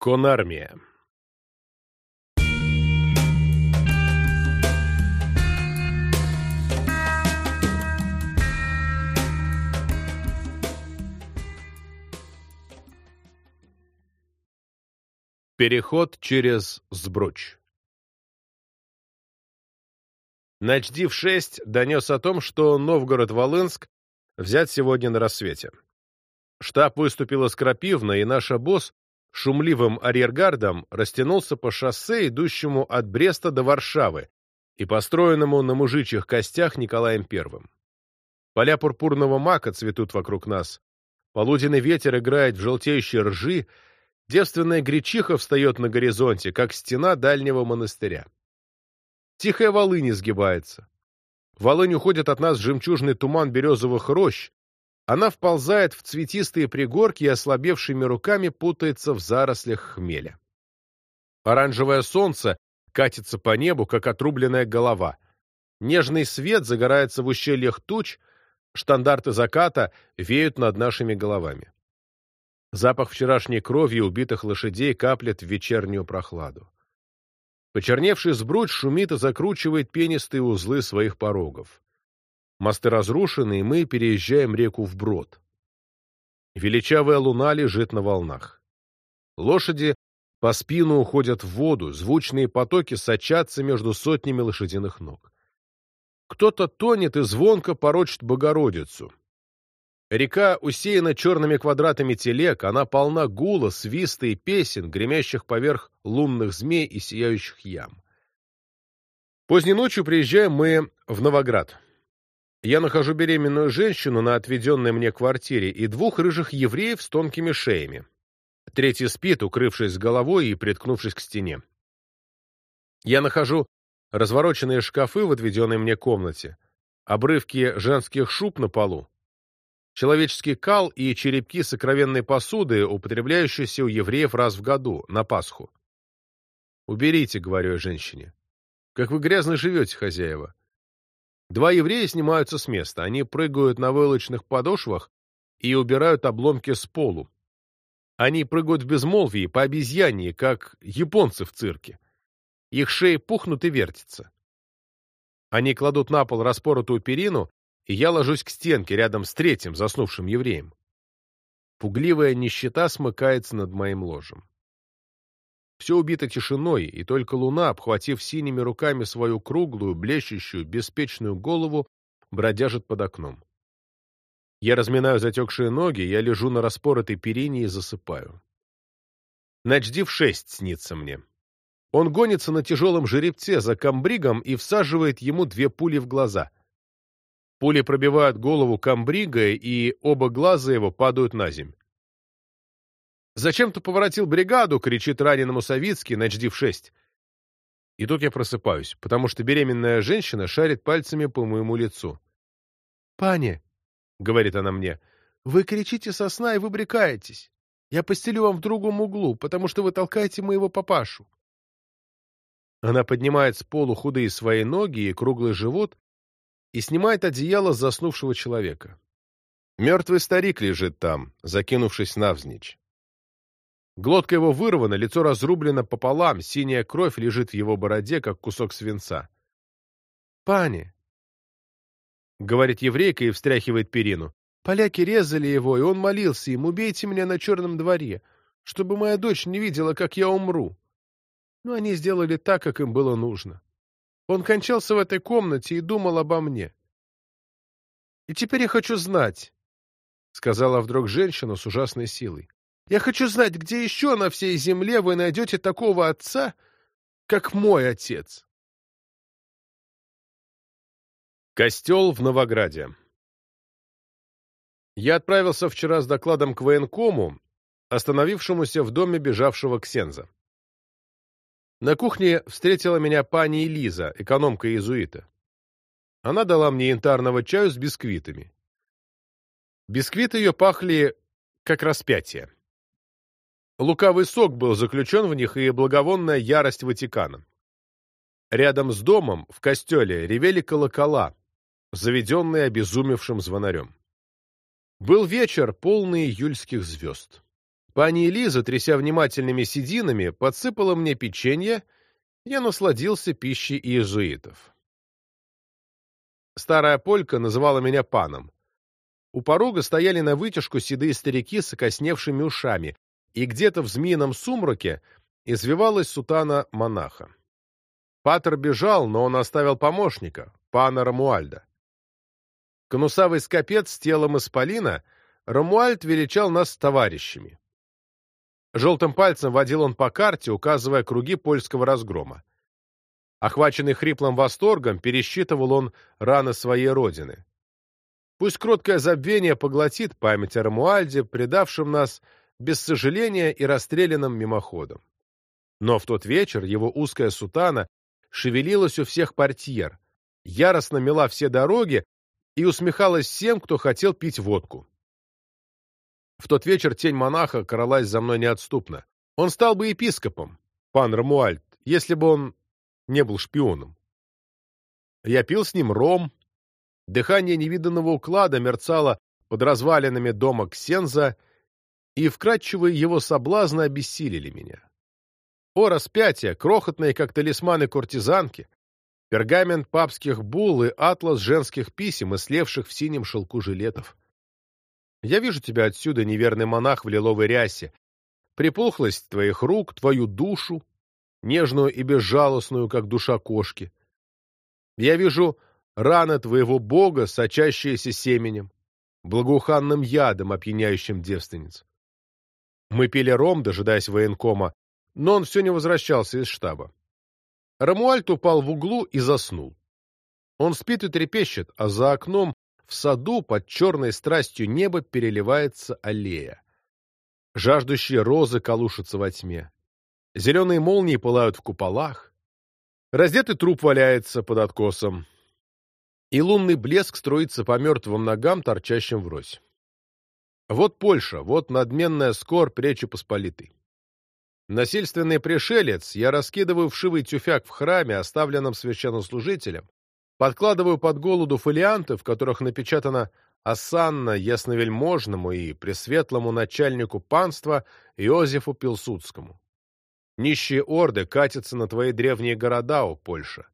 Конармия Переход через Сбруч Начдив-6 донес о том, что Новгород-Волынск взят сегодня на рассвете. Штаб выступил из Крапивна, и наш обоз шумливым арьергардом растянулся по шоссе, идущему от Бреста до Варшавы и построенному на мужичьих костях Николаем Первым. Поля пурпурного мака цветут вокруг нас, полуденный ветер играет в желтеющие ржи, девственная гречиха встает на горизонте, как стена дальнего монастыря. Тихая волынь изгибается. Волынь уходит от нас жемчужный туман березовых рощ, она вползает в цветистые пригорки и ослабевшими руками путается в зарослях хмеля. Оранжевое солнце катится по небу, как отрубленная голова. Нежный свет загорается в ущельях туч, штандарты заката веют над нашими головами. Запах вчерашней крови убитых лошадей каплет в вечернюю прохладу. Почерневший сбруч шумит и закручивает пенистые узлы своих порогов. Мосты разрушены, и мы переезжаем реку вброд. Величавая луна лежит на волнах. Лошади по спину уходят в воду, звучные потоки сочатся между сотнями лошадиных ног. Кто-то тонет и звонко порочит Богородицу. Река усеяна черными квадратами телег, она полна гула, свиста и песен, гремящих поверх лунных змей и сияющих ям. Поздней ночью приезжаем мы в Новоград. Я нахожу беременную женщину на отведенной мне квартире и двух рыжих евреев с тонкими шеями. Третий спит, укрывшись головой и приткнувшись к стене. Я нахожу развороченные шкафы в отведенной мне комнате, обрывки женских шуб на полу, человеческий кал и черепки сокровенной посуды, употребляющиеся у евреев раз в году, на Пасху. «Уберите», — говорю я женщине. «Как вы грязно живете, хозяева. Два еврея снимаются с места. Они прыгают на войлочных подошвах и убирают обломки с полу. Они прыгают в безмолвии, по обезьянье, как японцы в цирке. Их шеи пухнут и вертятся. Они кладут на пол распоротую перину, и я ложусь к стенке рядом с третьим заснувшим евреем. Пугливая нищета смыкается над моим ложем. Все убито тишиной, и только луна, обхватив синими руками свою круглую, блещущую, беспечную голову, бродяжит под окном. Я разминаю затекшие ноги, я лежу на распоротой перине и засыпаю. Начдив шесть снится мне. Он гонится на тяжелом жеребце за комбригом и всаживает ему две пули в глаза. Пули пробивают голову комбрига, и оба глаза его падают на земь. «Зачем ты поворотил бригаду?» — кричит раненому Савицкий, начдив шесть. И тут я просыпаюсь, потому что беременная женщина шарит пальцами по моему лицу. «Пане», — говорит она мне, — «вы кричите со сна и выбрекаетесь. Я постелю вам в другом углу, потому что вы толкаете моего папашу». Она поднимает с полу худые свои ноги и круглый живот и снимает одеяло с заснувшего человека. Мертвый старик лежит там, закинувшись навзничь. Глотка его вырвана, лицо разрублено пополам, синяя кровь лежит в его бороде, как кусок свинца. «Пани!» — говорит еврейка и встряхивает перину. «Поляки резали его, и он молился им, убейте меня на черном дворе, чтобы моя дочь не видела, как я умру». Но они сделали так, как им было нужно. Он кончался в этой комнате и думал обо мне. «И теперь я хочу знать», — сказала вдруг женщина с ужасной силой. Я хочу знать, где еще на всей земле вы найдете такого отца, как мой отец. Костел в Новограде Я отправился вчера с докладом к военкому, остановившемуся в доме бежавшего Ксенза. На кухне встретила меня пани Элиза, экономка иезуита. Она дала мне янтарного чаю с бисквитами. Бисквиты ее пахли, как распятие. Лукавый сок был заключен в них и благовонная ярость Ватикана. Рядом с домом, в костеле, ревели колокола, заведенные обезумевшим звонарем. Был вечер, полный июльских звезд. Пани Элиза, тряся внимательными сединами, подсыпала мне печенье, я насладился пищей иезуитов. Старая полька называла меня паном. У порога стояли на вытяжку седые старики с окосневшими ушами, и где-то в змеином сумраке извивалась сутана монаха. Патер бежал, но он оставил помощника, пана Рамуальда. Конусавый скопец с телом исполина, Рамуальд величал нас товарищами. Желтым пальцем водил он по карте, указывая круги польского разгрома. Охваченный хриплым восторгом, пересчитывал он раны своей родины. Пусть кроткое забвение поглотит память о Рамуальде, предавшем нас без сожаления и расстрелянным мимоходом. Но в тот вечер его узкая сутана шевелилась у всех портьер, яростно мела все дороги и усмехалась всем, кто хотел пить водку. В тот вечер тень монаха кралась за мной неотступно. Он стал бы епископом, пан Рамуальд, если бы он не был шпионом. Я пил с ним ром, Дыхание невиданного уклада мерцало под развалинами дома Ксенза, и вкрадчивые его соблазны обессилили меня. О, распятие, крохотные, как талисманы куртизанки, пергамент папских бул и атлас женских писем, ислевших в синем шелку жилетов. Я вижу тебя отсюда, неверный монах в лиловой рясе, припухлость твоих рук, твою душу, нежную и безжалостную, как душа кошки. Я вижу раны твоего бога, сочащиеся семенем, благоуханным ядом, опьяняющим девственниц. Мы пили ром, дожидаясь военкома, но он все не возвращался из штаба. Рамуальт упал в углу и заснул. Он спит и трепещет, а за окном в саду под черной страстью неба переливается аллея. Жаждущие розы колушатся во тьме. Зеленые молнии пылают в куполах. Раздетый труп валяется под откосом и лунный блеск строится по мертвым ногам, торчащим врозь. Вот Польша, вот надменная скорбь Речи Посполитой. Насильственный пришелец, я раскидываю вшивый тюфяк в храме, оставленном священнослужителем, подкладываю под голоду фолианты, в которых напечатано «Осанна ясновельможному и пресветлому начальнику панства Иозефу Пилсудскому». Нищие орды катятся на твои древние города, о Польша.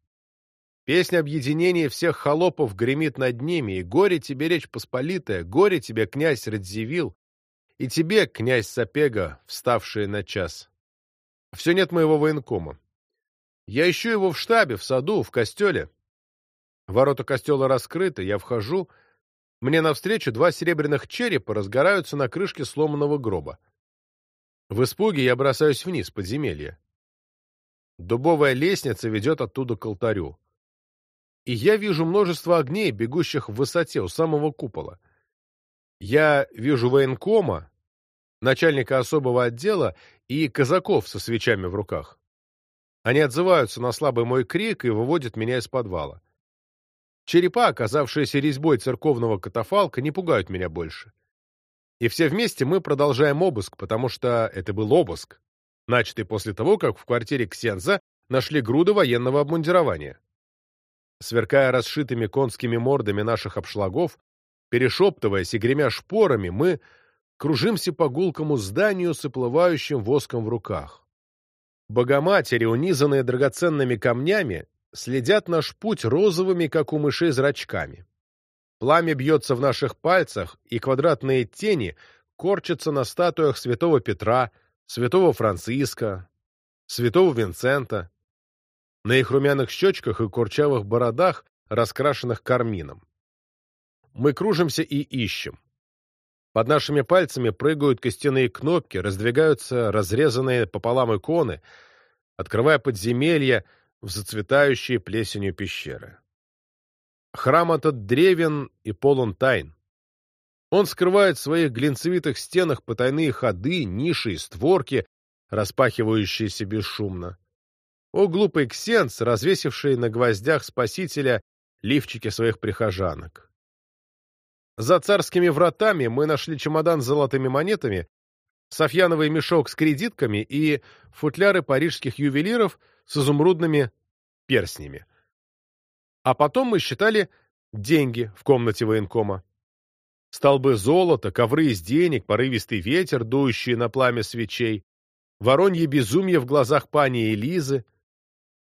Песня объединения всех холопов гремит над ними, и горе тебе, Речь Посполитая, горе тебе, князь Радзивилл, и тебе, князь Сапега, вставший на час. Все нет моего военкома. Я ищу его в штабе, в саду, в костеле. Ворота костела раскрыты, я вхожу. Мне навстречу два серебряных черепа разгораются на крышке сломанного гроба. В испуге я бросаюсь вниз, подземелье. Дубовая лестница ведет оттуда к алтарю и я вижу множество огней, бегущих в высоте у самого купола. Я вижу военкома, начальника особого отдела и казаков со свечами в руках. Они отзываются на слабый мой крик и выводят меня из подвала. Черепа, оказавшиеся резьбой церковного катафалка, не пугают меня больше. И все вместе мы продолжаем обыск, потому что это был обыск, начатый после того, как в квартире Ксенза нашли груды военного обмундирования сверкая расшитыми конскими мордами наших обшлагов, перешептываясь и гремя шпорами, мы кружимся по гулкому зданию с оплывающим воском в руках. Богоматери, унизанные драгоценными камнями, следят наш путь розовыми, как у мышей, зрачками. Пламя бьется в наших пальцах, и квадратные тени корчатся на статуях святого Петра, святого Франциска, святого Винцента, на их румяных щечках и курчавых бородах, раскрашенных кармином. Мы кружимся и ищем. Под нашими пальцами прыгают костяные кнопки, раздвигаются разрезанные пополам иконы, открывая подземелья в зацветающие плесенью пещеры. Храм этот древен и полон тайн. Он скрывает в своих глинцевитых стенах потайные ходы, ниши и створки, распахивающиеся бесшумно. О, глупый ксенс, развесивший на гвоздях спасителя лифчики своих прихожанок! За царскими вратами мы нашли чемодан с золотыми монетами, софьяновый мешок с кредитками и футляры парижских ювелиров с изумрудными перстнями. А потом мы считали деньги в комнате военкома. Столбы золота, ковры из денег, порывистый ветер, дующий на пламя свечей, воронье безумие в глазах пани Элизы,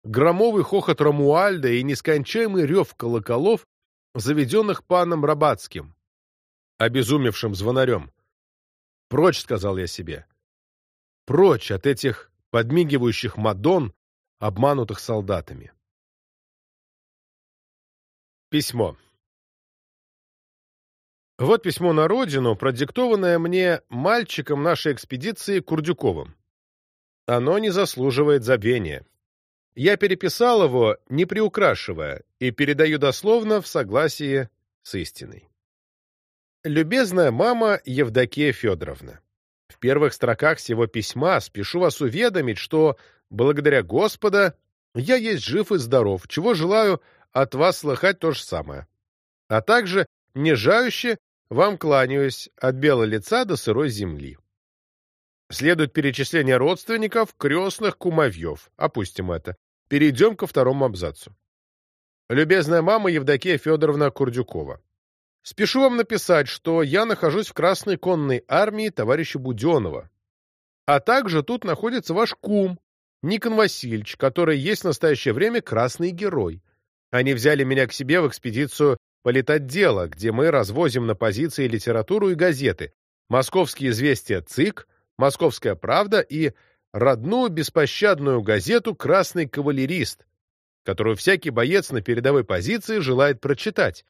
громовый хохот Рамуальда и нескончаемый рев колоколов, заведенных паном Рабацким, обезумевшим звонарем. «Прочь», — сказал я себе, — «прочь от этих подмигивающих мадон, обманутых солдатами». Письмо. Вот письмо на родину, продиктованное мне мальчиком нашей экспедиции Курдюковым. Оно не заслуживает забвения. Я переписал его, не приукрашивая, и передаю дословно в согласии с истиной. Любезная мама Евдокия Федоровна, в первых строках сего письма спешу вас уведомить, что, благодаря Господа, я есть жив и здоров, чего желаю от вас слыхать то же самое. А также, не жающе, вам кланяюсь от белого лица до сырой земли. Следует перечисление родственников, крестных, кумовьев. Опустим это. Перейдем ко второму абзацу. Любезная мама Евдокия Федоровна Курдюкова. Спешу вам написать, что я нахожусь в Красной конной армии товарища Буденова. А также тут находится ваш кум, Никон Васильевич, который есть в настоящее время красный герой. Они взяли меня к себе в экспедицию «Политотдела», где мы развозим на позиции литературу и газеты, «Московские известия ЦИК», «Московская правда» и родную беспощадную газету «Красный кавалерист», которую всякий боец на передовой позиции желает прочитать.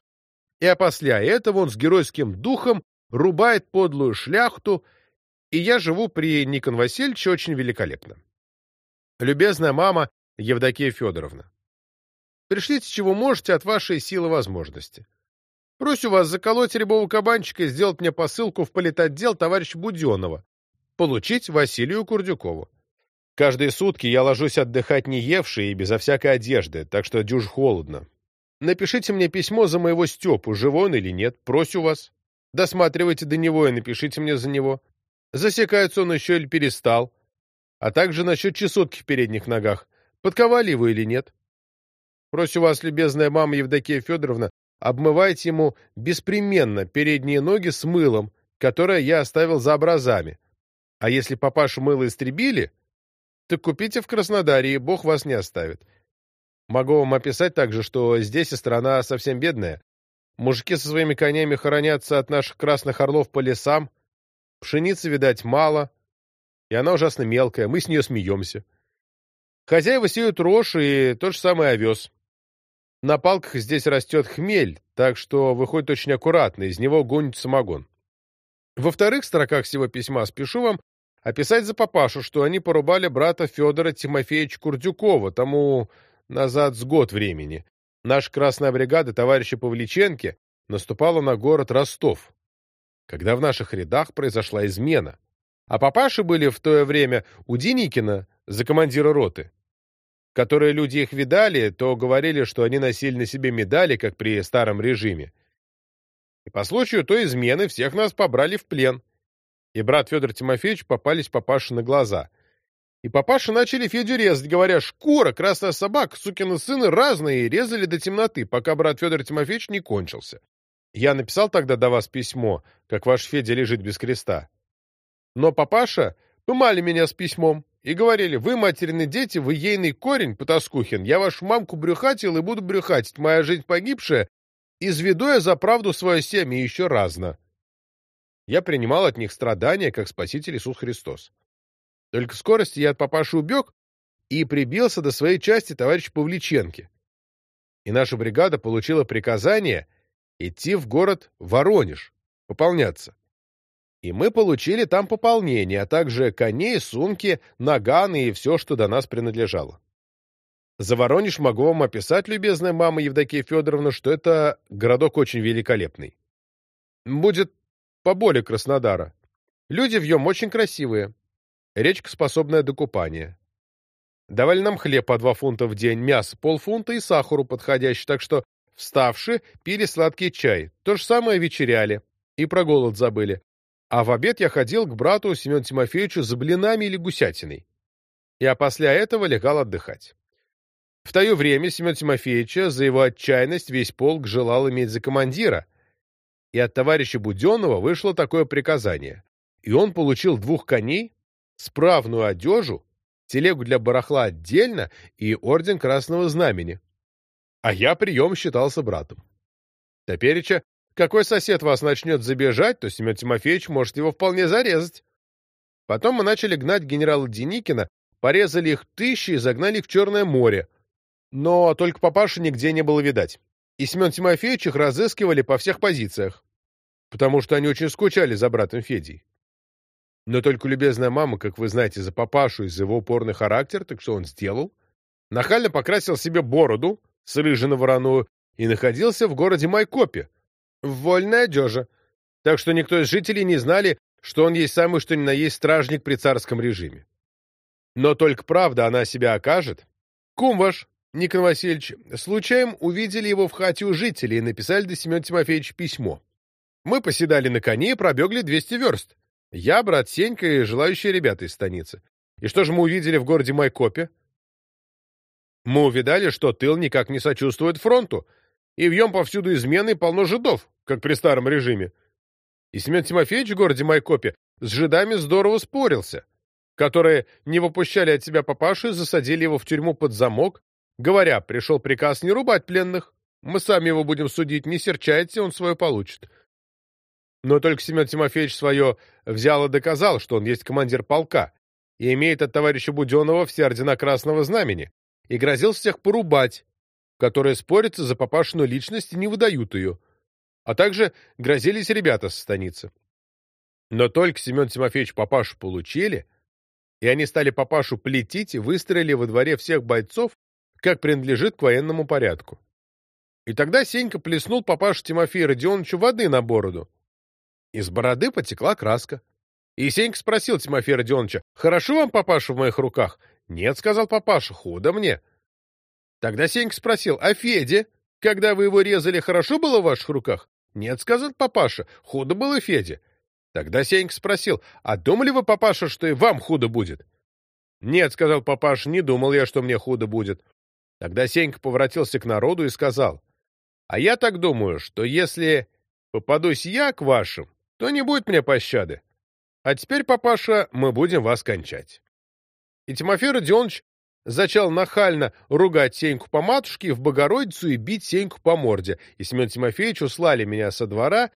И опосля этого он с геройским духом рубает подлую шляхту, и я живу при Никон Васильевиче очень великолепно. Любезная мама Евдокия Федоровна, пришлите, чего можете от вашей силы возможности. Просю вас заколоть рябого кабанчика и сделать мне посылку в политотдел товарища Буденова, получить Василию Курдюкову. Каждые сутки я ложусь отдыхать не евший и безо всякой одежды, так что дюж холодно. Напишите мне письмо за моего Степу, живой он или нет, просю вас. Досматривайте до него и напишите мне за него. Засекается он еще или перестал. А также насчет чесотки в передних ногах. Подковали его или нет. Просю вас, любезная мама Евдокия Федоровна, обмывайте ему беспременно передние ноги с мылом, которое я оставил за образами. А если папашу мыло истребили, то купите в Краснодаре, и Бог вас не оставит. Могу вам описать также, что здесь и страна совсем бедная. Мужики со своими конями хоронятся от наших красных орлов по лесам. Пшеницы, видать, мало, и она ужасно мелкая, мы с нее смеемся. Хозяева сеют рожь и тот же самый овес. На палках здесь растет хмель, так что выходит очень аккуратно, из него гонит самогон. Во вторых строках всего письма спешу вам описать за папашу, что они порубали брата Федора Тимофеевича Курдюкова, тому назад с год времени. Наша красная бригада товарища Павличенки наступала на город Ростов, когда в наших рядах произошла измена. А папаши были в то время у Деникина за командира роты. Которые люди их видали, то говорили, что они носили на себе медали, как при старом режиме. И по случаю той измены всех нас побрали в плен и брат Федор Тимофеевич попались папаше на глаза. И папаши начали Федю резать, говоря, шкура, красная собака, сукины сыны разные, и резали до темноты, пока брат Федор Тимофеевич не кончился. Я написал тогда до вас письмо, как ваш Федя лежит без креста. Но папаша пымали меня с письмом и говорили, вы, материны дети, вы ейный корень, Потаскухин, я вашу мамку брюхатил и буду брюхатить, моя жизнь погибшая, изведу я за правду свое семя еще разно я принимал от них страдания, как Спаситель Иисус Христос. Только скорости я от папаши убег и прибился до своей части товарища Павличенки. И наша бригада получила приказание идти в город Воронеж, пополняться. И мы получили там пополнение, а также коней, сумки, наганы и все, что до нас принадлежало. За Воронеж могу вам описать, любезная мама Евдокия Федоровна, что это городок очень великолепный. Будет поболее Краснодара. Люди в нем очень красивые. Речка, способная до купания. Давали нам хлеб по два фунта в день, мясо полфунта и сахару подходящий, так что, вставши, пили сладкий чай. То же самое вечеряли. И про голод забыли. А в обед я ходил к брату Семену Тимофеевичу за блинами или гусятиной. Я после этого легал отдыхать. В то время Семен Тимофеевича за его отчаянность весь полк желал иметь за командира, и от товарища Буденного вышло такое приказание, и он получил двух коней, справную одежу, телегу для барахла отдельно и орден Красного Знамени. А я прием считался братом. Топереча, какой сосед вас начнет забежать, то Семен Тимофеевич может его вполне зарезать. Потом мы начали гнать генерала Деникина, порезали их тысячи и загнали их в Черное море. Но только папаши нигде не было видать. И Семен Тимофеевич их разыскивали по всех позициях, потому что они очень скучали за братом Федей. Но только любезная мама, как вы знаете, за папашу и за его упорный характер, так что он сделал? Нахально покрасил себе бороду с рыжей вороную и находился в городе Майкопе, в вольной одежде, так что никто из жителей не знали, что он есть самый что ни на есть стражник при царском режиме. Но только правда она себя окажет. Кум ваш, Никон Васильевич, случаем увидели его в хате у жителей и написали до Семена Тимофеевича письмо. Мы поседали на коне и пробегли 200 верст. Я, брат Сенька и желающие ребята из станицы. И что же мы увидели в городе Майкопе? Мы увидали, что тыл никак не сочувствует фронту, и в нем повсюду измены полно жидов, как при старом режиме. И Семен Тимофеевич в городе Майкопе с жидами здорово спорился, которые не выпущали от себя папашу и засадили его в тюрьму под замок, говоря, пришел приказ не рубать пленных, мы сами его будем судить, не серчайте, он свое получит. Но только Семен Тимофеевич свое взял и доказал, что он есть командир полка и имеет от товарища Буденова все ордена Красного Знамени, и грозил всех порубать, которые спорятся за папашину личность и не выдают ее, а также грозились ребята со станицы. Но только Семен Тимофеевич папашу получили, и они стали папашу плетить и выстроили во дворе всех бойцов, как принадлежит к военному порядку. И тогда Сенька плеснул папашу Тимофею Родионовичу воды на бороду, из бороды потекла краска. И Сенька спросил Тимофея Родионовича, «Хорошо вам, папаша, в моих руках?» «Нет», — сказал папаша, — «худо мне». Тогда Сенька спросил, «А Феде, когда вы его резали, хорошо было в ваших руках?» «Нет», — сказал папаша, — «худо было Феде». Тогда Сенька спросил, «А думали вы, папаша, что и вам худо будет?» «Нет», — сказал папаша, — «не думал я, что мне худо будет». Тогда Сенька поворотился к народу и сказал, «А я так думаю, что если попадусь я к вашим, то не будет мне пощады. А теперь, папаша, мы будем вас кончать. И Тимофей Родионович зачал нахально ругать Сеньку по матушке в Богородицу и бить Сеньку по морде, и Семен Тимофеевич услали меня со двора,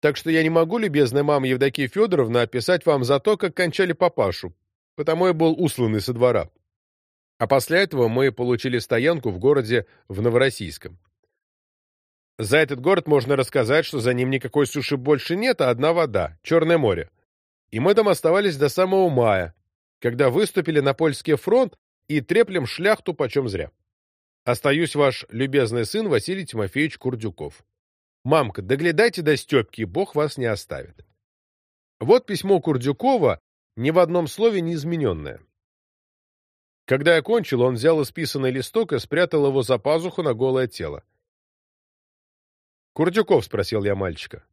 так что я не могу, любезная мама Евдокия Федоровна, описать вам за то, как кончали папашу, потому я был усланный со двора. А после этого мы получили стоянку в городе в Новороссийском. За этот город можно рассказать, что за ним никакой суши больше нет, а одна вода — Черное море. И мы там оставались до самого мая, когда выступили на польский фронт и треплем шляхту почем зря. Остаюсь ваш любезный сын Василий Тимофеевич Курдюков. Мамка, доглядайте до Степки, Бог вас не оставит. Вот письмо Курдюкова, ни в одном слове не измененное. Когда я кончил, он взял исписанный листок и спрятал его за пазуху на голое тело. «Курдюков», — спросил я мальчика.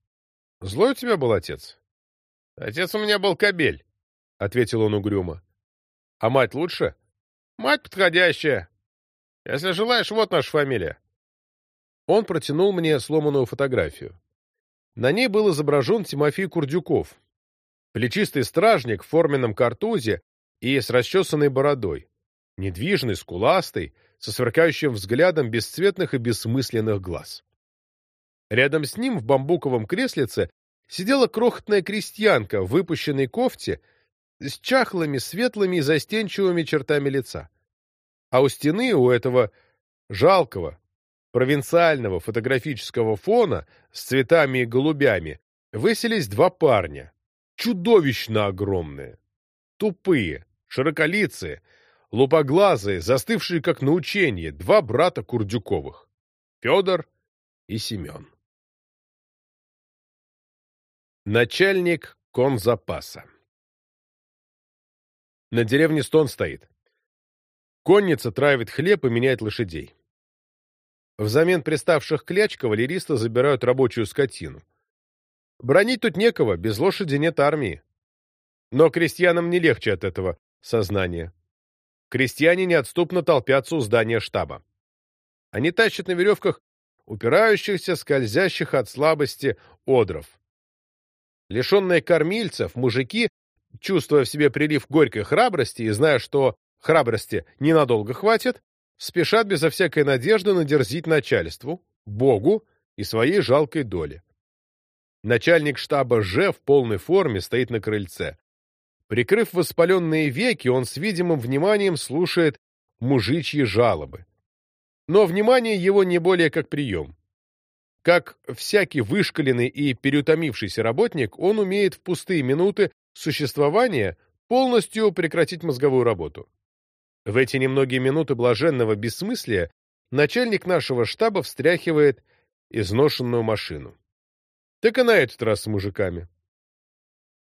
«Злой у тебя был отец?» «Отец у меня был кобель», — ответил он угрюмо. «А мать лучше?» «Мать подходящая. Если желаешь, вот наша фамилия». Он протянул мне сломанную фотографию. На ней был изображен Тимофей Курдюков, плечистый стражник в форменном картузе и с расчесанной бородой, недвижный, скуластый, со сверкающим взглядом бесцветных и бессмысленных глаз. Рядом с ним в бамбуковом креслице сидела крохотная крестьянка в выпущенной кофте с чахлыми, светлыми и застенчивыми чертами лица. А у стены, у этого жалкого, провинциального фотографического фона с цветами и голубями выселись два парня, чудовищно огромные, тупые, широколицые, лупоглазые, застывшие как на учении, два брата Курдюковых — Федор и Семен. Начальник конзапаса. На деревне стон стоит. Конница травит хлеб и меняет лошадей. Взамен приставших кляч кавалеристы забирают рабочую скотину. Бронить тут некого, без лошади нет армии. Но крестьянам не легче от этого сознания. Крестьяне неотступно толпятся у здания штаба. Они тащат на веревках упирающихся, скользящих от слабости одров. Лишенные кормильцев, мужики, чувствуя в себе прилив горькой храбрости и зная, что храбрости ненадолго хватит, спешат безо всякой надежды надерзить начальству, Богу и своей жалкой доле. Начальник штаба Ж в полной форме стоит на крыльце. Прикрыв воспаленные веки, он с видимым вниманием слушает мужичьи жалобы. Но внимание его не более как прием. Как всякий вышкаленный и переутомившийся работник, он умеет в пустые минуты существования полностью прекратить мозговую работу. В эти немногие минуты блаженного бессмыслия начальник нашего штаба встряхивает изношенную машину. Так и на этот раз с мужиками.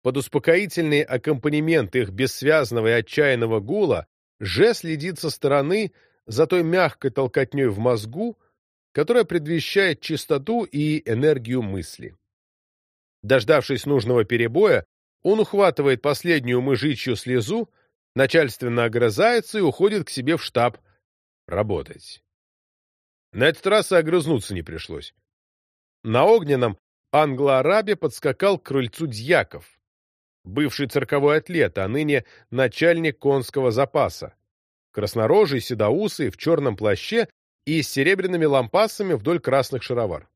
Под успокоительный аккомпанемент их бессвязного и отчаянного гула Же следит со стороны за той мягкой толкотней в мозгу, которая предвещает чистоту и энергию мысли. Дождавшись нужного перебоя, он ухватывает последнюю мыжичью слезу, начальственно огрызается и уходит к себе в штаб работать. На этот раз и огрызнуться не пришлось. На огненном англо-арабе подскакал к крыльцу Дьяков, бывший цирковой атлет, а ныне начальник конского запаса, краснорожий, седоусый, в черном плаще и с серебряными лампасами вдоль красных шаровар.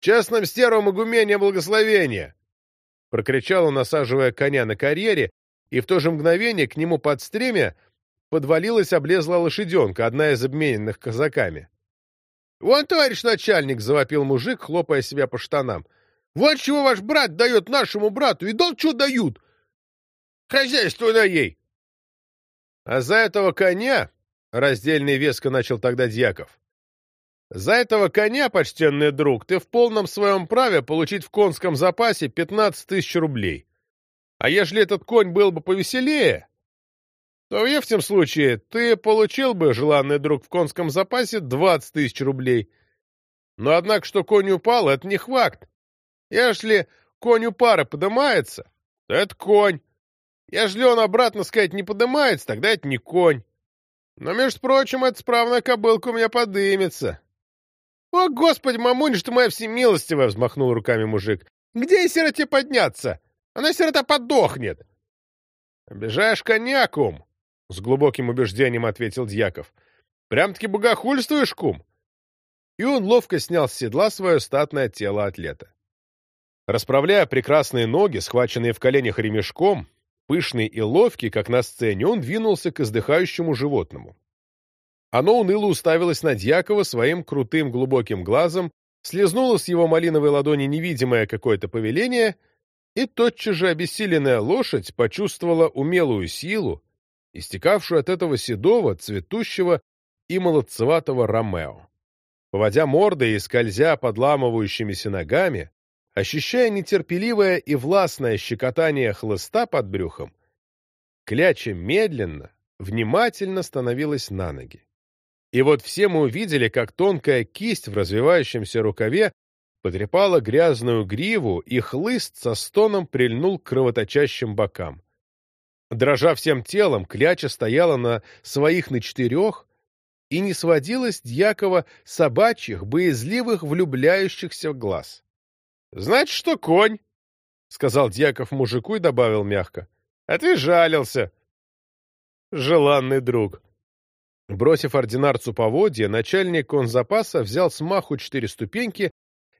«Честным стервам игуменья благословения!» — прокричал он, насаживая коня на карьере, и в то же мгновение к нему под стремя подвалилась облезла лошаденка, одна из обмененных казаками. «Вон, товарищ начальник!» — завопил мужик, хлопая себя по штанам. «Вот чего ваш брат дает нашему брату, и дол что дают! Хозяйство на ей!» «А за этого коня...» — раздельный веско начал тогда Дьяков. «За этого коня, почтенный друг, ты в полном своем праве получить в конском запасе пятнадцать тысяч рублей. А ежели этот конь был бы повеселее, то в этом случае ты получил бы, желанный друг, в конском запасе 20 тысяч рублей. Но однако, что конь упал, это не факт. Если конь у пары подымается, то это конь. Ежели он, обратно сказать, не подымается, тогда это не конь. Но, между прочим, эта справная кобылка у меня подымется. — О, господи, мамунь, что моя всемилостивая! — взмахнул руками мужик. — Где и сироте подняться? Она сирота подохнет. — Обижаешь коня, кум, — с глубоким убеждением ответил Дьяков. — Прям-таки богохульствуешь, кум? И он ловко снял с седла свое статное тело атлета. Расправляя прекрасные ноги, схваченные в коленях ремешком, пышный и ловкий, как на сцене, он двинулся к издыхающему животному. Оно уныло уставилось на Дьякова своим крутым глубоким глазом, слезнуло с его малиновой ладони невидимое какое-то повеление, и тотчас же обессиленная лошадь почувствовала умелую силу, истекавшую от этого седого, цветущего и молодцеватого Ромео. Поводя мордой и скользя подламывающимися ногами, ощущая нетерпеливое и властное щекотание хлыста под брюхом, кляча медленно, внимательно становилась на ноги. И вот все мы увидели, как тонкая кисть в развивающемся рукаве потрепала грязную гриву, и хлыст со стоном прильнул к кровоточащим бокам. Дрожа всем телом, кляча стояла на своих на четырех и не сводила с Дьякова собачьих, боязливых, влюбляющихся глаз. — Значит, что конь, — сказал Дьяков мужику и добавил мягко. — А Желанный друг. Бросив ординарцу поводья, начальник конзапаса взял с маху четыре ступеньки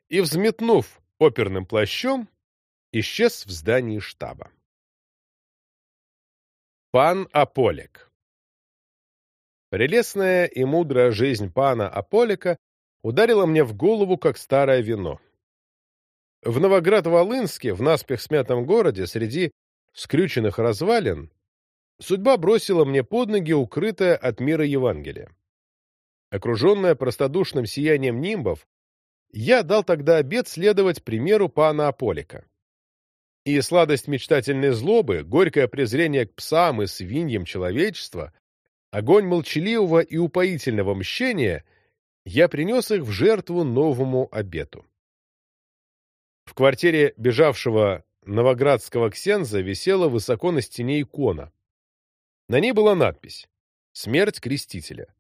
и, взметнув оперным плащом, исчез в здании штаба. Пан Аполик Прелестная и мудрая жизнь пана Аполика ударила мне в голову, как старое вино. В Новоград-Волынске, в наспех смятом городе, среди скрюченных развалин, судьба бросила мне под ноги укрытое от мира Евангелие. Окруженная простодушным сиянием нимбов, я дал тогда обет следовать примеру пана Аполика и сладость мечтательной злобы, горькое презрение к псам и свиньям человечества, огонь молчаливого и упоительного мщения, я принес их в жертву новому обету. Квартире бежавшего новоградского ксенза висела высоко на стене икона. На ней была надпись «Смерть крестителя».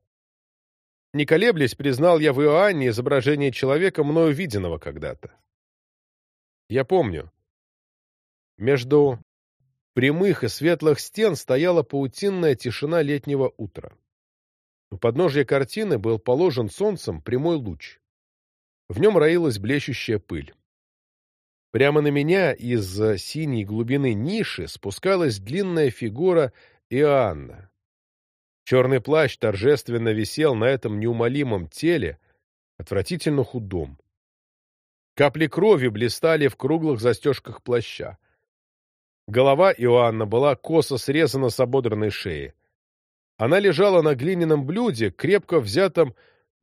Не колеблясь, признал я в Иоанне изображение человека, мною виденного когда-то. Я помню. Между прямых и светлых стен стояла паутинная тишина летнего утра. У подножья картины был положен солнцем прямой луч. В нем роилась блещущая пыль. Прямо на меня из синей глубины ниши спускалась длинная фигура Иоанна. Черный плащ торжественно висел на этом неумолимом теле, отвратительно худом. Капли крови блистали в круглых застежках плаща. Голова Иоанна была косо срезана с ободранной шеи. Она лежала на глиняном блюде, крепко взятом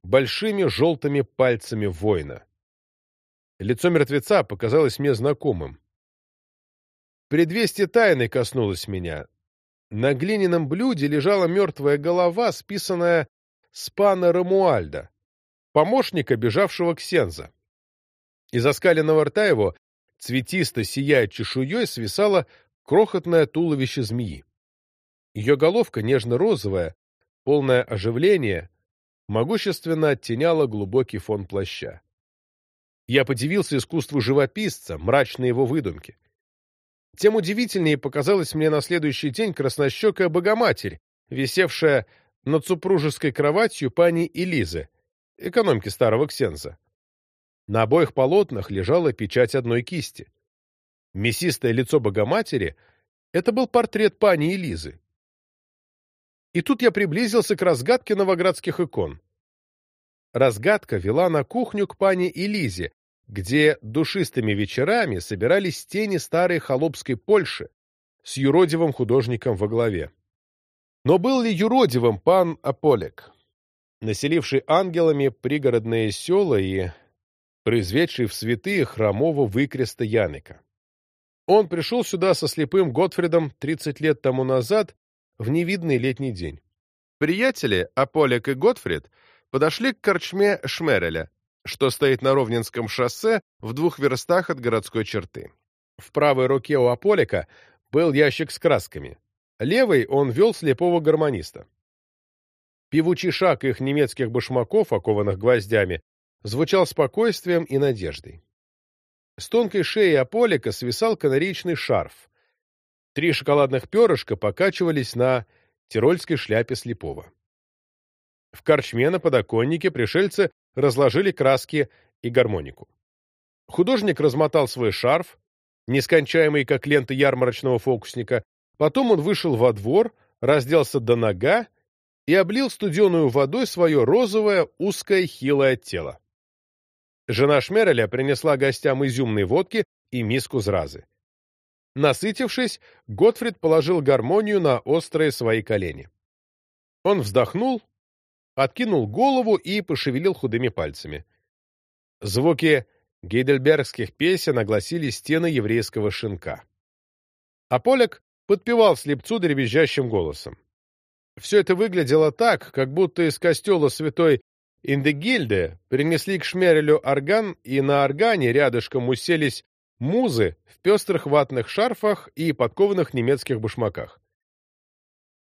большими желтыми пальцами воина. Лицо мертвеца показалось мне знакомым. Предвестие тайны коснулось меня. На глиняном блюде лежала мертвая голова, списанная с пана Рамуальда, помощника бежавшего Ксенза. Из оскаленного рта его, цветисто сияя чешуей, свисало крохотное туловище змеи. Ее головка, нежно-розовая, полное оживления, могущественно оттеняла глубокий фон плаща. Я подивился искусству живописца, мрачной его выдумки. Тем удивительнее показалась мне на следующий день краснощекая богоматерь, висевшая над супружеской кроватью пани Элизы, экономки старого ксенза. На обоих полотнах лежала печать одной кисти. Мясистое лицо богоматери — это был портрет пани Элизы. И тут я приблизился к разгадке новоградских икон. Разгадка вела на кухню к пане Элизе, где душистыми вечерами собирались тени старой холопской Польши с юродивым художником во главе. Но был ли юродивым пан Аполек, населивший ангелами пригородные села и произведший в святые храмово выкреста Яника? Он пришел сюда со слепым Готфридом 30 лет тому назад в невидный летний день. Приятели, Аполек и Готфрид — подошли к корчме Шмереля, что стоит на Ровненском шоссе в двух верстах от городской черты. В правой руке у Аполика был ящик с красками. Левый он вел слепого гармониста. Певучий шаг их немецких башмаков, окованных гвоздями, звучал спокойствием и надеждой. С тонкой шеи Аполика свисал канаричный шарф. Три шоколадных перышка покачивались на тирольской шляпе слепого. В корчме на подоконнике пришельцы разложили краски и гармонику. Художник размотал свой шарф, нескончаемый, как лента ярмарочного фокусника, потом он вышел во двор, разделся до нога и облил студеную водой свое розовое, узкое, хилое тело. Жена Шмереля принесла гостям изюмной водки и миску зразы. Насытившись, Готфрид положил гармонию на острые свои колени. Он вздохнул откинул голову и пошевелил худыми пальцами. Звуки гейдельбергских песен огласили стены еврейского шинка. А Полек подпевал слепцу дребезжащим голосом. Все это выглядело так, как будто из костела святой Индегильде принесли к Шмерелю орган, и на органе рядышком уселись музы в пестрых ватных шарфах и подкованных немецких башмаках.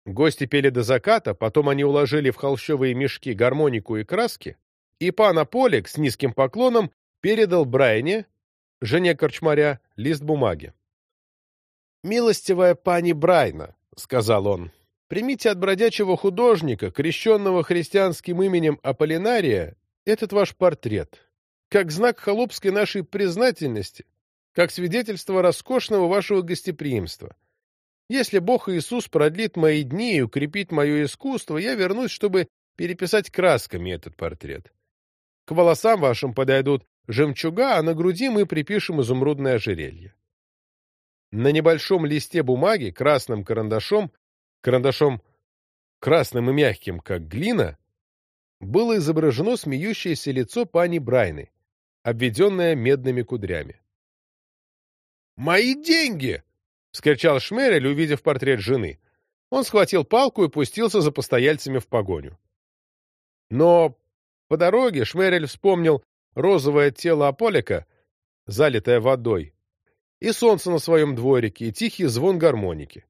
Гости пели до заката, потом они уложили в холщовые мешки гармонику и краски, и пан Аполик с низким поклоном передал Брайне, жене корчмаря, лист бумаги. «Милостивая пани Брайна», — сказал он, — «примите от бродячего художника, крещенного христианским именем Аполлинария, этот ваш портрет, как знак холопской нашей признательности, как свидетельство роскошного вашего гостеприимства. Если Бог Иисус продлит мои дни и укрепит мое искусство, я вернусь, чтобы переписать красками этот портрет. К волосам вашим подойдут жемчуга, а на груди мы припишем изумрудное ожерелье. На небольшом листе бумаги красным карандашом, карандашом красным и мягким, как глина, было изображено смеющееся лицо пани Брайны, обведенное медными кудрями. «Мои деньги!» — вскричал Шмерель, увидев портрет жены. Он схватил палку и пустился за постояльцами в погоню. Но по дороге Шмерель вспомнил розовое тело Аполика, залитое водой, и солнце на своем дворике, и тихий звон гармоники.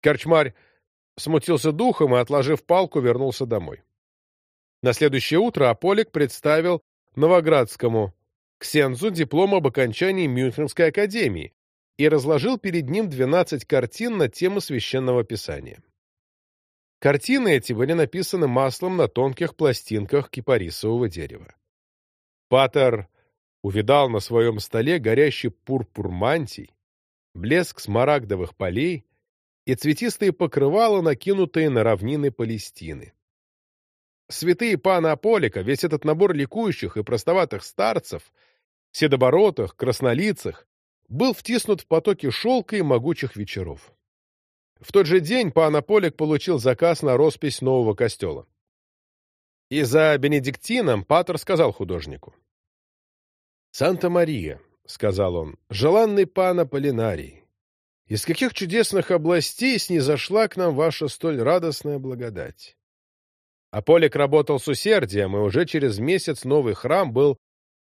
Корчмарь смутился духом и, отложив палку, вернулся домой. На следующее утро Аполик представил Новоградскому Ксензу диплом об окончании Мюнхенской академии и разложил перед ним 12 картин на тему священного писания. Картины эти были написаны маслом на тонких пластинках кипарисового дерева. Патер увидал на своем столе горящий пурпур мантий, блеск смарагдовых полей и цветистые покрывала, накинутые на равнины Палестины. Святые пана Аполика, весь этот набор ликующих и простоватых старцев, седоборотых, краснолицых, был втиснут в потоки шелка и могучих вечеров. В тот же день пан Аполик получил заказ на роспись нового костела. И за Бенедиктином Патер сказал художнику. «Санта-Мария», — сказал он, — «желанный пан Аполлинарий, из каких чудесных областей снизошла к нам ваша столь радостная благодать?» Аполик работал с усердием, и уже через месяц новый храм был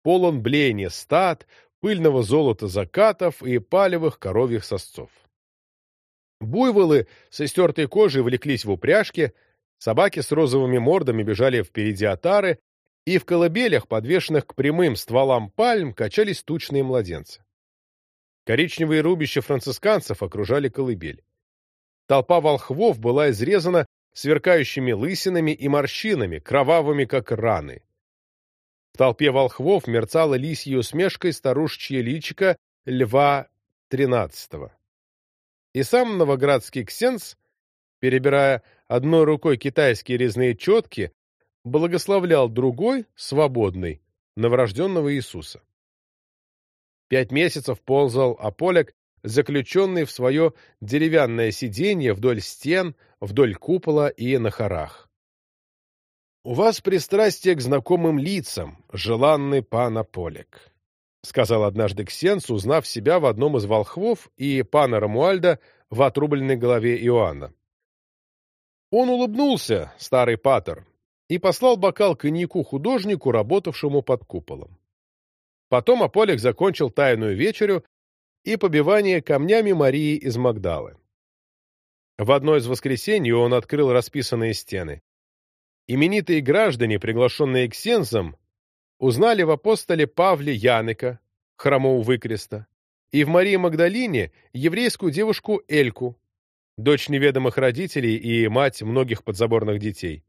полон блеяния стад, пыльного золота закатов и палевых коровьих сосцов. Буйволы с истертой кожей влеклись в упряжке, собаки с розовыми мордами бежали впереди отары, и в колыбелях, подвешенных к прямым стволам пальм, качались тучные младенцы. Коричневые рубища францисканцев окружали колыбель. Толпа волхвов была изрезана сверкающими лысинами и морщинами, кровавыми, как раны. В толпе волхвов мерцала лисьей усмешкой старушечье личико льва тринадцатого. И сам новоградский ксенс, перебирая одной рукой китайские резные четки, благословлял другой, свободный, новорожденного Иисуса. Пять месяцев ползал Аполек, заключенный в свое деревянное сиденье вдоль стен, вдоль купола и на хорах. «У вас пристрастие к знакомым лицам, желанный пан Аполек», — сказал однажды Ксенс, узнав себя в одном из волхвов и пана Рамуальда в отрубленной голове Иоанна. Он улыбнулся, старый патер, и послал бокал коньяку художнику, работавшему под куполом. Потом Аполик закончил тайную вечерю и побивание камнями Марии из Магдалы. В одно из воскресений он открыл расписанные стены. Именитые граждане, приглашенные Ксензом, узнали в апостоле Павле Яныка, хромого выкреста, и в Марии Магдалине еврейскую девушку Эльку, дочь неведомых родителей и мать многих подзаборных детей.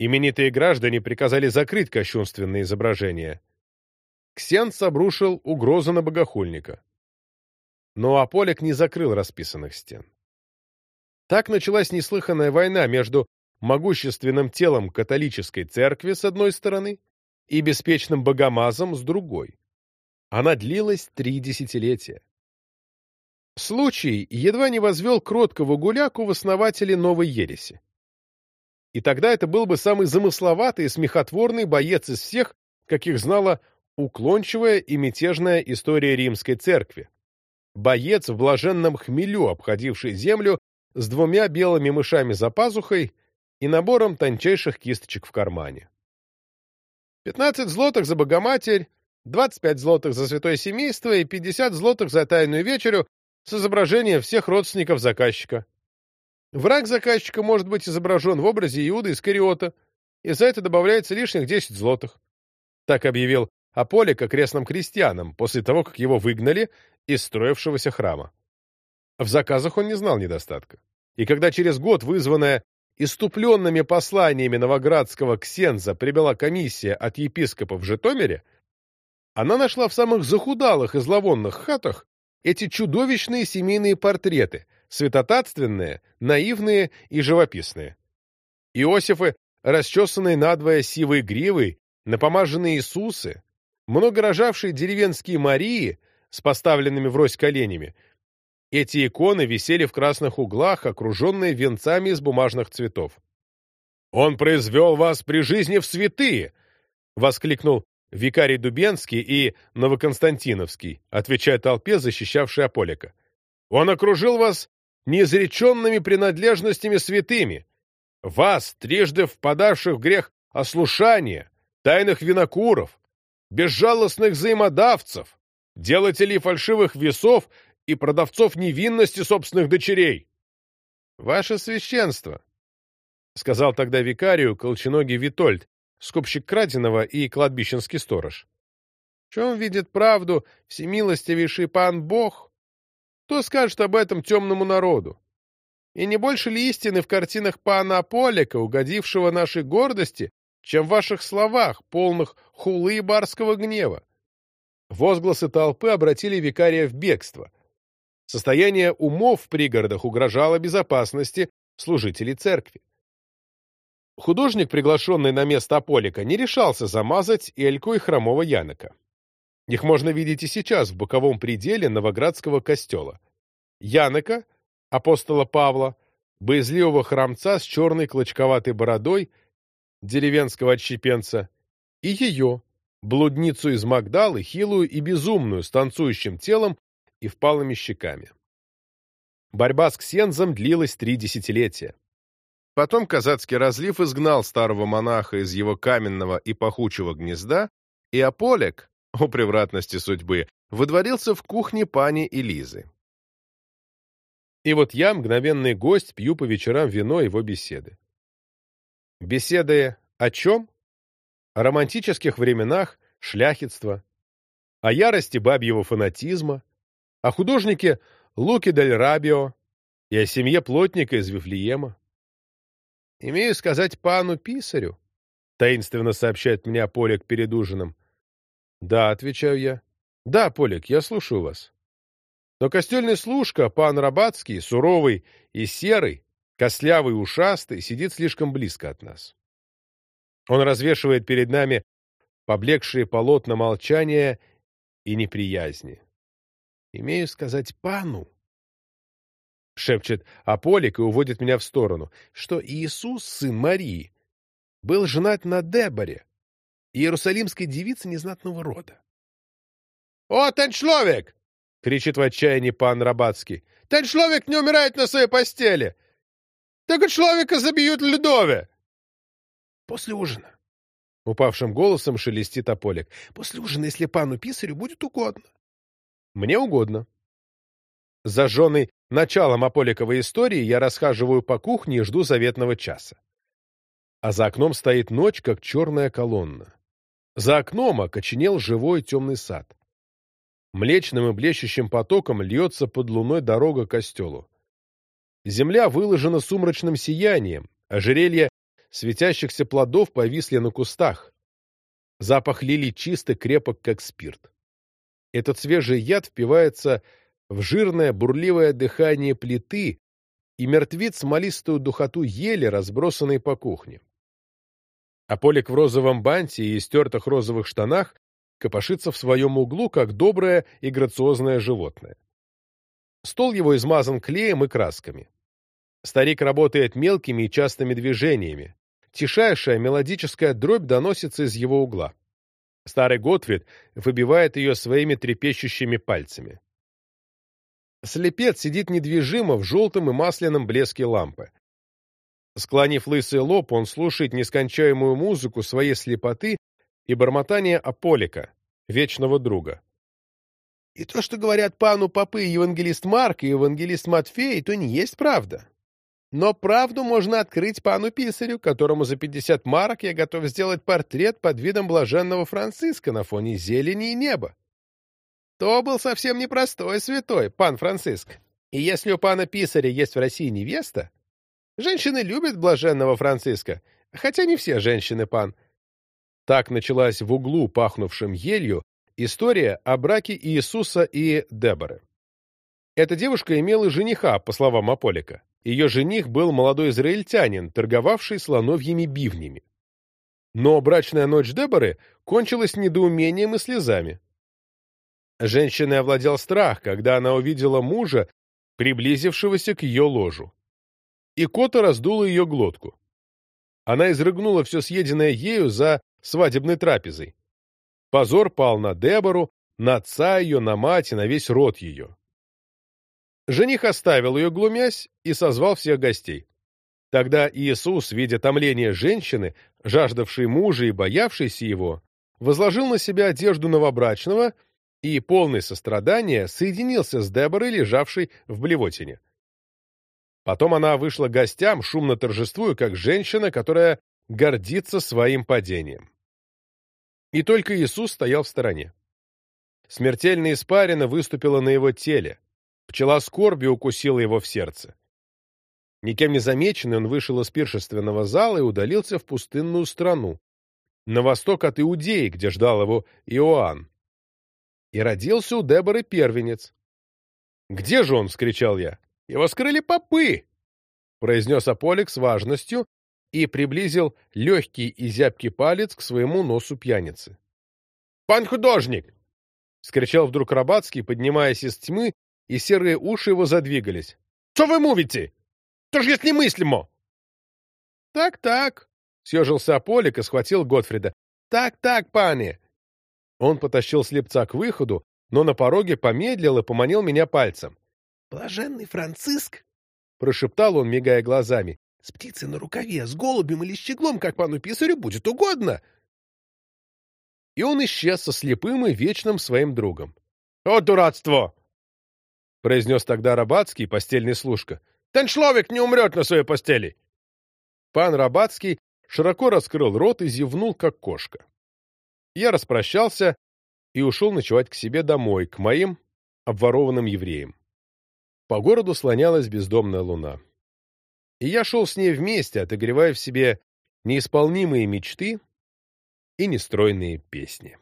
Именитые граждане приказали закрыть кощунственные изображения. Ксенц обрушил угрозу на богохульника. Но Аполик не закрыл расписанных стен. Так началась неслыханная война между могущественным телом католической церкви с одной стороны и беспечным богомазом с другой. Она длилась три десятилетия. Случай едва не возвел кроткого гуляку в основатели новой ереси. И тогда это был бы самый замысловатый и смехотворный боец из всех, каких знала уклончивая и мятежная история римской церкви. Боец в блаженном хмелю, обходивший землю с двумя белыми мышами за пазухой и набором тончайших кисточек в кармане. Пятнадцать злотых за Богоматерь, двадцать пять злотых за святое семейство и пятьдесят злотых за тайную вечерю с изображением всех родственников заказчика. Враг заказчика может быть изображен в образе Иуда Искариота, и за это добавляется лишних 10 злотых. Так объявил Аполик окрестным крестьянам после того, как его выгнали из строившегося храма. В заказах он не знал недостатка. И когда через год вызванная иступленными посланиями новоградского ксенза прибыла комиссия от епископа в Житомире, она нашла в самых захудалых и зловонных хатах эти чудовищные семейные портреты, святотатственные, наивные и живописные. Иосифы, расчесанные надвое сивой гривой, напомаженные Иисусы, много рожавшие деревенские Марии с поставленными врозь коленями, эти иконы висели в красных углах, окруженные венцами из бумажных цветов. «Он произвел вас при жизни в святые!» — воскликнул викарий Дубенский и Новоконстантиновский, отвечая толпе, защищавшей Аполика. «Он окружил вас неизреченными принадлежностями святыми, вас, трижды впадавших в грех ослушания, тайных винокуров, безжалостных взаимодавцев, делателей фальшивых весов и продавцов невинности собственных дочерей. Ваше священство, сказал тогда викарию колченогий Витольд, скупщик краденого и кладбищенский сторож. В чем видит правду всемилостивейший пан Бог? Кто скажет об этом темному народу? И не больше ли истины в картинах пана Аполика, угодившего нашей гордости, чем в ваших словах, полных хулы и барского гнева? Возгласы толпы обратили викария в бегство. Состояние умов в пригородах угрожало безопасности служителей церкви. Художник, приглашенный на место Аполика, не решался замазать Эльку и хромого Янока. Их можно видеть и сейчас в боковом пределе Новоградского костела. Янока, апостола Павла, боязливого храмца с черной клочковатой бородой, деревенского отщепенца, и ее, блудницу из Магдалы, хилую и безумную, с танцующим телом и впалыми щеками. Борьба с ксензом длилась три десятилетия. Потом казацкий разлив изгнал старого монаха из его каменного и пахучего гнезда, и Аполек, о превратности судьбы, выдворился в кухне пани Элизы. И вот я, мгновенный гость, пью по вечерам вино его беседы. Беседы о чем? О романтических временах, шляхетства, о ярости бабьего фанатизма, о художнике Луки дель Рабио и о семье плотника из Вифлеема. «Имею сказать пану писарю», — таинственно сообщает мне Полик перед ужином. «Да», — отвечаю я. «Да, Полик, я слушаю вас». Но костельный служка, пан Рабацкий, суровый и серый, костлявый и ушастый, сидит слишком близко от нас. Он развешивает перед нами поблекшие полотна молчания и неприязни. «Имею сказать пану», — шепчет Аполик и уводит меня в сторону, что Иисус, сын Марии, был женат на Деборе, иерусалимской девице незнатного рода. «О, человек!» — кричит в отчаянии пан Рабацкий. «Ten человек не умирает на своей постели! Того человека забьют в ледове!» «После ужина», — упавшим голосом шелестит Аполик. «После ужина, если пану писарю будет угодно». «Мне угодно». Зажженный началом Аполиковой истории, я расхаживаю по кухне и жду заветного часа. А за окном стоит ночь, как черная колонна. За окном окоченел живой темный сад. Млечным и блещущим потоком льется под луной дорога к костелу. Земля выложена сумрачным сиянием, ожерелья светящихся плодов повисли на кустах. Запах лилий чистый, крепок, как спирт. Этот свежий яд впивается в жирное, бурливое дыхание плиты и мертвит смолистую духоту ели, разбросанной по кухне а Полик в розовом банте и стертых розовых штанах копошится в своем углу, как доброе и грациозное животное. Стол его измазан клеем и красками. Старик работает мелкими и частыми движениями. Тишайшая мелодическая дробь доносится из его угла. Старый Готфрид выбивает ее своими трепещущими пальцами. Слепец сидит недвижимо в желтом и масляном блеске лампы. Склонив лысый лоб, он слушает нескончаемую музыку своей слепоты и бормотание Аполика, вечного друга. И то, что говорят пану попы евангелист Марк и евангелист Матфей, то не есть правда. Но правду можно открыть пану Писарю, которому за пятьдесят марок я готов сделать портрет под видом блаженного Франциска на фоне зелени и неба. То был совсем непростой святой, пан Франциск. И если у пана Писаря есть в России невеста, Женщины любят блаженного Франциска, хотя не все женщины, пан. Так началась в углу, пахнувшем елью, история о браке Иисуса и Деборы. Эта девушка имела жениха, по словам Аполика. Ее жених был молодой израильтянин, торговавший слоновьими бивнями. Но брачная ночь Деборы кончилась недоумением и слезами. Женщиной овладел страх, когда она увидела мужа, приблизившегося к ее ложу и кота раздула ее глотку. Она изрыгнула все съеденное ею за свадебной трапезой. Позор пал на Дебору, на отца ее, на мать и на весь род ее. Жених оставил ее, глумясь, и созвал всех гостей. Тогда Иисус, видя томление женщины, жаждавшей мужа и боявшейся его, возложил на себя одежду новобрачного и, полный сострадания, соединился с Деборой, лежавшей в блевотине. Потом она вышла гостям, шумно торжествуя, как женщина, которая гордится своим падением. И только Иисус стоял в стороне. Смертельная испарина выступила на его теле. Пчела скорби укусила его в сердце. Никем не замеченный он вышел из пиршественного зала и удалился в пустынную страну, на восток от Иудеи, где ждал его Иоанн. И родился у Деборы первенец. «Где же он?» — вскричал я. «Его скрыли попы!» — произнес Аполик с важностью и приблизил легкий и зябкий палец к своему носу пьяницы. «Пан художник!» — скричал вдруг Рабацкий, поднимаясь из тьмы, и серые уши его задвигались. «Что вы мувите? То ж есть немыслимо!» «Так-так», — съежился Аполик и схватил Готфрида. «Так-так, пане!» Он потащил слепца к выходу, но на пороге помедлил и поманил меня пальцем. «Блаженный Франциск!» — прошептал он, мигая глазами. «С птицей на рукаве, с голубем или щеглом, как пану писарю будет угодно!» И он исчез со слепым и вечным своим другом. «О, дурацтво!» — произнес тогда Рабацкий, постельный служка. «Тен человек не умрет на своей постели!» Пан Рабацкий широко раскрыл рот и зевнул, как кошка. Я распрощался и ушел ночевать к себе домой, к моим обворованным евреям. По городу слонялась бездомная луна. И я шел с ней вместе, отогревая в себе неисполнимые мечты и нестройные песни.